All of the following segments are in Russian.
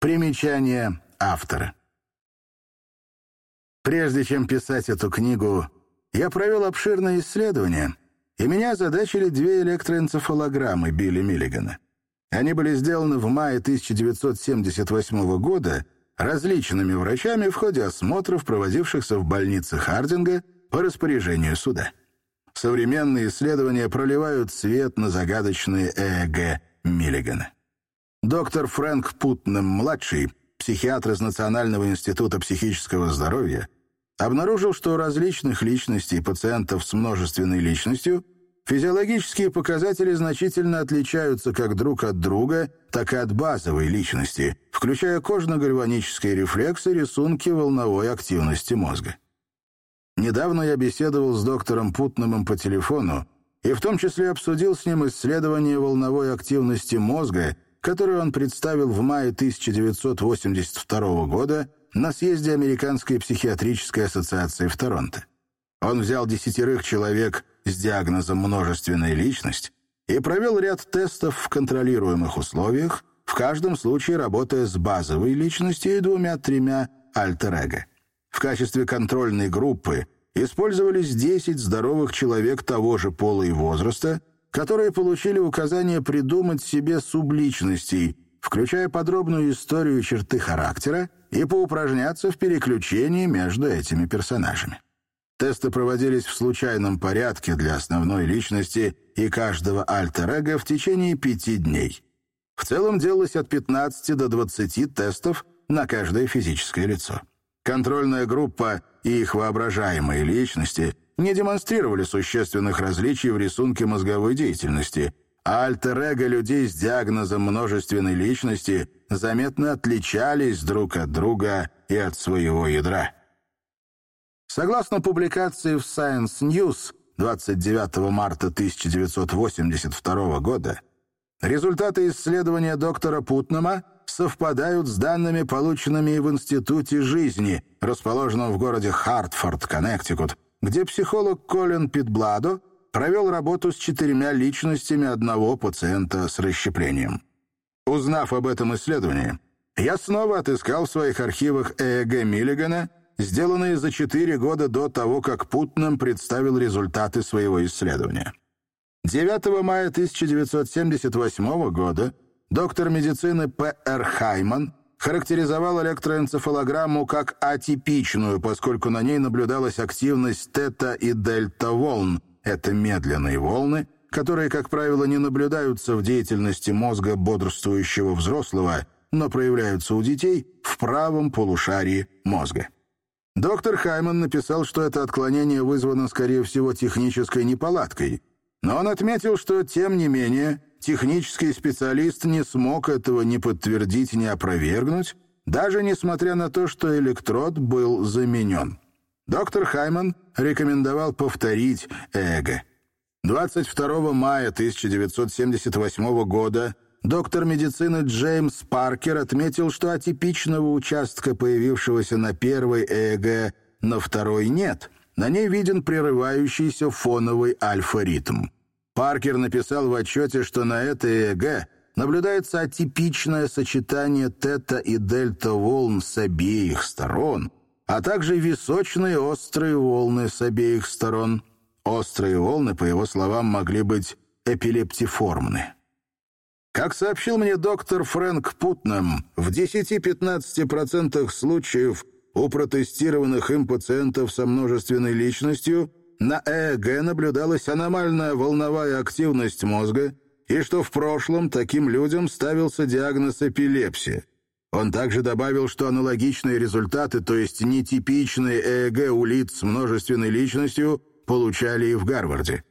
Примечание автора. Прежде чем писать эту книгу, я провел обширное исследование, и меня озадачили две электроэнцефалограммы Билли Миллигана. Они были сделаны в мае 1978 года различными врачами в ходе осмотров, проводившихся в больнице Хардинга по распоряжению суда. Современные исследования проливают свет на загадочные ЭЭГ Миллигана. Доктор Фрэнк Путнем-младший, психиатр из Национального института психического здоровья, обнаружил, что у различных личностей пациентов с множественной личностью физиологические показатели значительно отличаются как друг от друга, так и от базовой личности, включая кожно-гальванические рефлексы, рисунки волновой активности мозга. Недавно я беседовал с доктором Путнемом по телефону и в том числе обсудил с ним исследование волновой активности мозга, которое он представил в мае 1982 года на съезде Американской психиатрической ассоциации в Торонто. Он взял десятерых человек с диагнозом множественная личность и провел ряд тестов в контролируемых условиях, в каждом случае работая с базовой личностью и двумя-тремя альтер-эго. В качестве контрольной группы использовались 10 здоровых человек того же пола и возраста, которые получили указание придумать себе субличностей, включая подробную историю черты характера, и поупражняться в переключении между этими персонажами. Тесты проводились в случайном порядке для основной личности и каждого альтер-эго в течение пяти дней. В целом делалось от 15 до 20 тестов на каждое физическое лицо. Контрольная группа и их воображаемые личности не демонстрировали существенных различий в рисунке мозговой деятельности, а альтер-эго людей с диагнозом множественной личности заметно отличались друг от друга и от своего ядра. Согласно публикации в Science News 29 марта 1982 года, результаты исследования доктора Путнама совпадают с данными, полученными в Институте жизни, расположенном в городе Хартфорд, Коннектикут, где психолог Колин Питбладо провел работу с четырьмя личностями одного пациента с расщеплением. Узнав об этом исследовании, я снова отыскал в своих архивах ЭЭГ Миллигана, сделанные за четыре года до того, как Путнам представил результаты своего исследования. 9 мая 1978 года доктор медицины П.Р. Хайман характеризовал электроэнцефалограмму как атипичную, поскольку на ней наблюдалась активность тета и дельта волн. Это медленные волны, которые, как правило, не наблюдаются в деятельности мозга бодрствующего взрослого, но проявляются у детей в правом полушарии мозга. Доктор Хайман написал, что это отклонение вызвано, скорее всего, технической неполадкой, но он отметил, что, тем не менее, технический специалист не смог этого ни подтвердить, ни опровергнуть, даже несмотря на то, что электрод был заменен. Доктор Хайман рекомендовал повторить эго. 22 мая 1978 года доктор медицины Джеймс Паркер отметил, что атипичного участка, появившегося на первой ЭЭГ, на второй нет. На ней виден прерывающийся фоновый альфа-ритм. Паркер написал в отчете, что на этой ЭЭГ наблюдается атипичное сочетание тета и дельта волн с обеих сторон, а также височные острые волны с обеих сторон. Острые волны, по его словам, могли быть эпилептиформны. Как сообщил мне доктор Фрэнк Путнам, в 10-15% случаев у протестированных им пациентов со множественной личностью на ЭЭГ наблюдалась аномальная волновая активность мозга и что в прошлом таким людям ставился диагноз эпилепсия. Он также добавил, что аналогичные результаты, то есть нетипичные ЭЭГ у лиц с множественной личностью, получали и в Гарварде.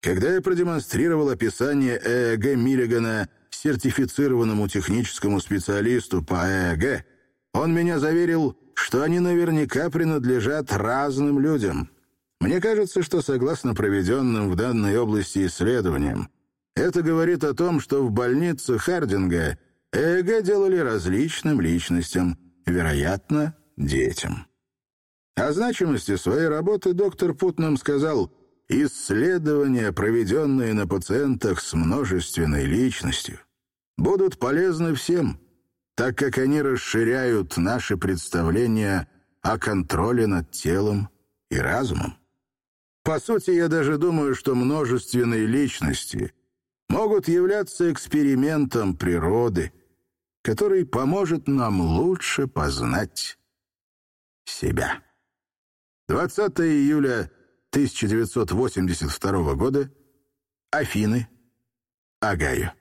Когда я продемонстрировал описание ЭЭГ Миллигана сертифицированному техническому специалисту по ЭЭГ, он меня заверил, что они наверняка принадлежат разным людям. Мне кажется, что согласно проведенным в данной области исследованиям, это говорит о том, что в больнице Хардинга ЭЭГ делали различным личностям, вероятно, детям. О значимости своей работы доктор Путнам сказал – Исследования, проведенные на пациентах с множественной личностью, будут полезны всем. так как они расширяют наши представления о контроле над телом и разумом. По сути, я даже думаю, что множественные личности могут являться экспериментом природы, который поможет нам лучше познать себя. 20 июля 1982 года. Афины. Агаю.